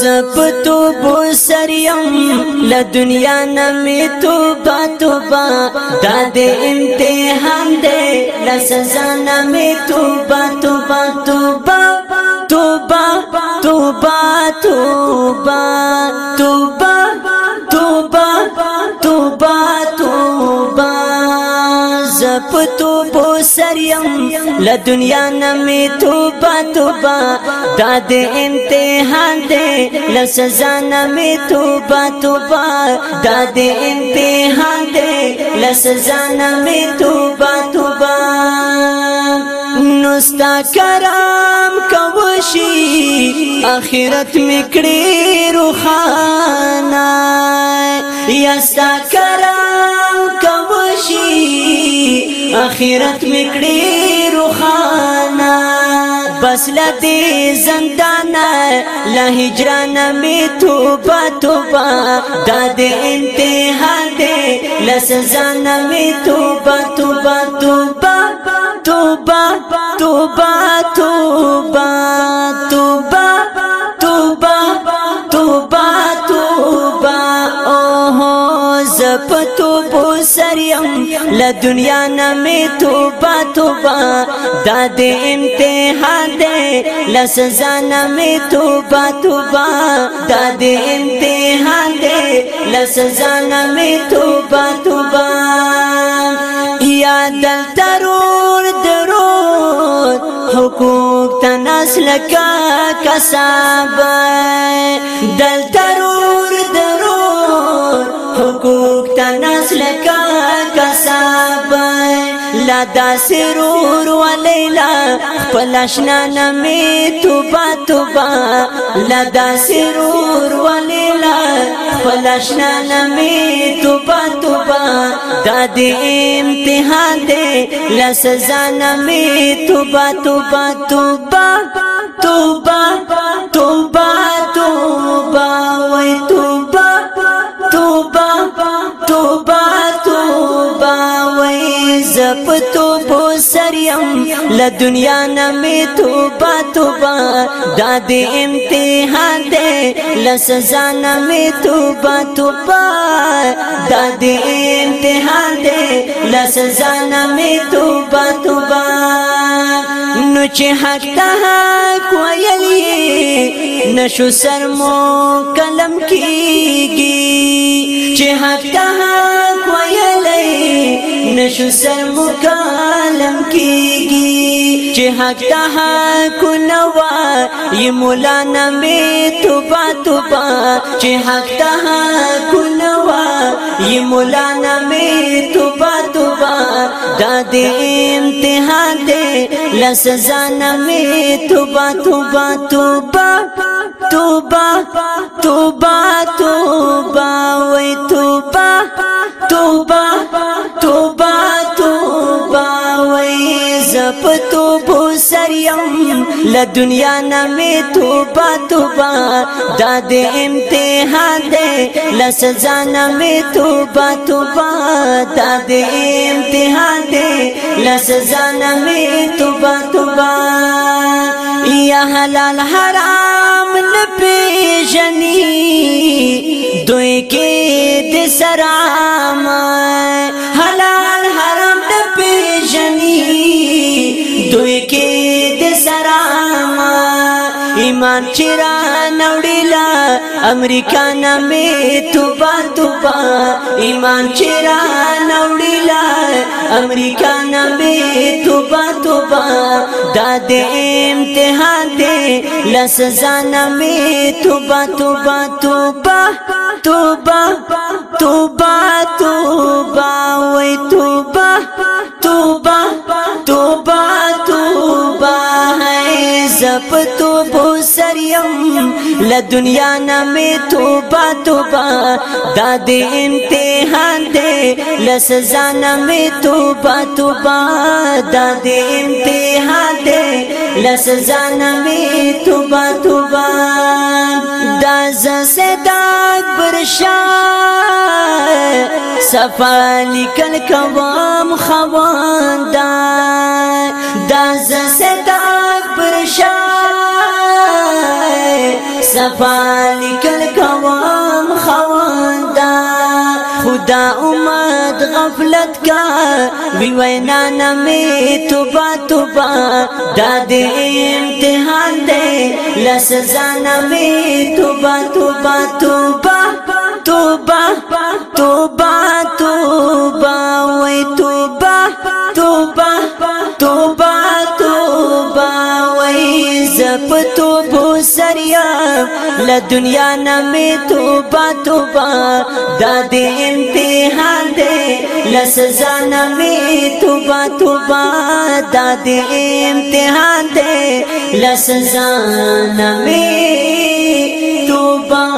زپتو بو سریم ل دنیا نمی توبا توبا دا دے امتحان دے لسزا نمی توبا توبا توبا زپتو بو سریم ل دنیا نمې تو با تو با داد امتحان دې ل سزا نمې تو با تو با داد امتحان دې ل سزا نمې تو با تو با نوستا کرام کوشي اخرت میکړي روحانا یا ستا کرام اخرت میکړي روخانا بس لدی زندانا لا هجران می توبه توبه د دې انتها دې لس زان می توبه توبه توبه توبه توبه توبه توبه زپتو بو سریم ل دنیا نمی توبا توبا داد امتحان دے لس زانا می توبا توبا داد امتحان ل سزا زانا می توبا توبا یا دل ترور درود حقوق تناس لکا کسابه دل ترور درود حقوق تناس لکا کساب لا دا سرور و لیلا پلاشنا نمی توبا توبا لا دا سرور و لیلا پلاشنا نمی توبا توبا دا دی امتحان دی لسزا نمی توبا توبا توبا توبا پتو بو سریم ل دنیا نه می توبه توبه دا دې امتحان دې ل سزا نه می توبه توبه دا دې امتحان دې ل سزا نه می توبه توبه نو چې حق ته کویلې نشو سر مو قلم کیږي چې حق ته کویلې نشو سر مکالم کی گی چی حق تہا کنوا یہ مولانا میں توبا توبا چی حق تہا کنوا یہ مولانا میں توبا توبا داد امتحان دے لس زانا میں توبا توبا توبا توبا توبا توبا وی توبا توبا توبا لدنیا ن میں تو باتوں داد امتحاد نس جانا میں تو باتوں دادی امتہاد نس جانا نمی تو باتوں یا حلال حرام نپی جنی پیشنی دیکھی دسرام ایمان چرا نوڑیلا امریکا نامی توبا توبا ایمان چرا نوڑیلا امریکا نامی توبا توبا داد امتحان دے لس زانا می توبا توبا توبا توبا توبا توبا وی توبا توبا توبا توبا ہے زب توبا له دنیا نه می توبه توبه دا دې امتحان دې له سزا نه می توبه توبه دا دې امتحان دې له سزا نه می توبه توبه دا ز صدا اکبر شاه سفر لیکل کوم خوان دا دا ز صدا اکبر شاه صفا لیکل کوم خواندا خدا امت غفلت کا وی وینا نمی توبا توبہ داد امتحان دے لس زانا می توبا توبا, توبا, توبا له دنیا نه می توبه توبه د دې امتحان دی لس زنه می توبه توبه د دې امتحان دی لس زنه می توبه